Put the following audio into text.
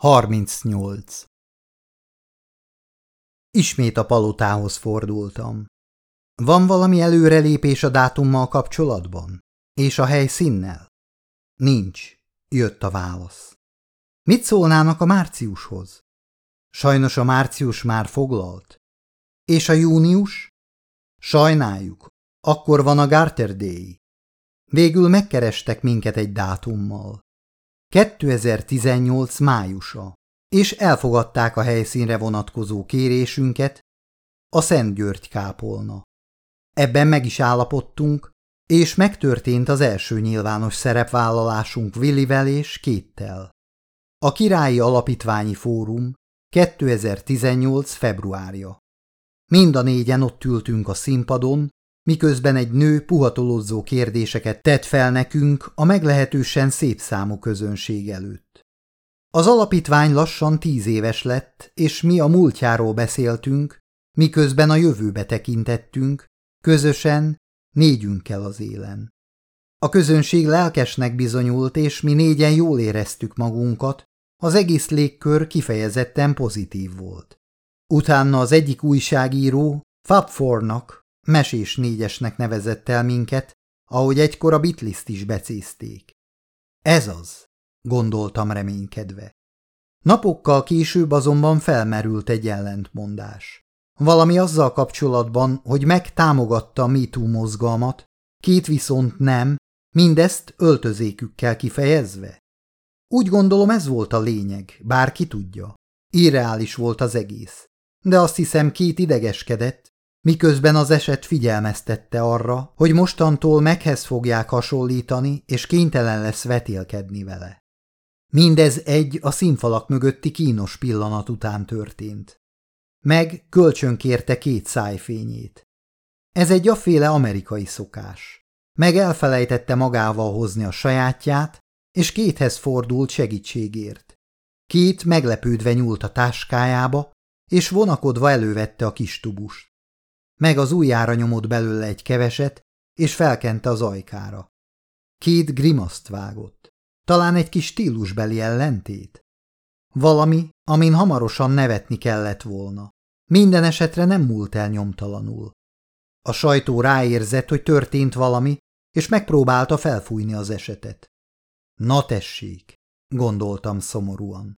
38. Ismét a palotához fordultam. Van valami előrelépés a dátummal kapcsolatban? És a helyszínnel? Nincs, jött a válasz. Mit szólnának a márciushoz? Sajnos a március már foglalt. És a június? Sajnáljuk, akkor van a Garter Day. Végül megkerestek minket egy dátummal. 2018 májusa, és elfogadták a helyszínre vonatkozó kérésünket, a Szent György kápolna. Ebben meg is állapodtunk, és megtörtént az első nyilvános szerepvállalásunk Willivel és Kéttel. A Királyi Alapítványi Fórum 2018. februárja. Mind a négyen ott ültünk a színpadon, miközben egy nő puhatolódzó kérdéseket tett fel nekünk a meglehetősen szép számú közönség előtt. Az alapítvány lassan tíz éves lett, és mi a múltjáról beszéltünk, miközben a jövőbe tekintettünk, közösen négyünkkel az élen. A közönség lelkesnek bizonyult, és mi négyen jól éreztük magunkat, az egész légkör kifejezetten pozitív volt. Utána az egyik újságíró Fabfornak mesés négyesnek nevezett el minket, ahogy egykor a bitliszt is becézték. Ez az, gondoltam reménykedve. Napokkal később azonban felmerült egy ellentmondás. Valami azzal kapcsolatban, hogy megtámogatta a MeToo mozgalmat, két viszont nem, mindezt öltözékükkel kifejezve. Úgy gondolom ez volt a lényeg, bárki tudja. Irreális volt az egész. De azt hiszem két idegeskedett, miközben az eset figyelmeztette arra, hogy mostantól meghez fogják hasonlítani, és kénytelen lesz vetélkedni vele. Mindez egy a színfalak mögötti kínos pillanat után történt. Meg kölcsönkérte két szájfényét. Ez egy aféle amerikai szokás. Meg elfelejtette magával hozni a sajátját, és kéthez fordult segítségért. Két meglepődve nyúlt a táskájába, és vonakodva elővette a kis tubust meg az ujjára nyomott belőle egy keveset, és felkente az ajkára. Két grimaszt vágott. Talán egy kis stílusbeli ellentét? Valami, amin hamarosan nevetni kellett volna. Minden esetre nem múlt el nyomtalanul. A sajtó ráérzett, hogy történt valami, és megpróbálta felfújni az esetet. Na tessék, gondoltam szomorúan.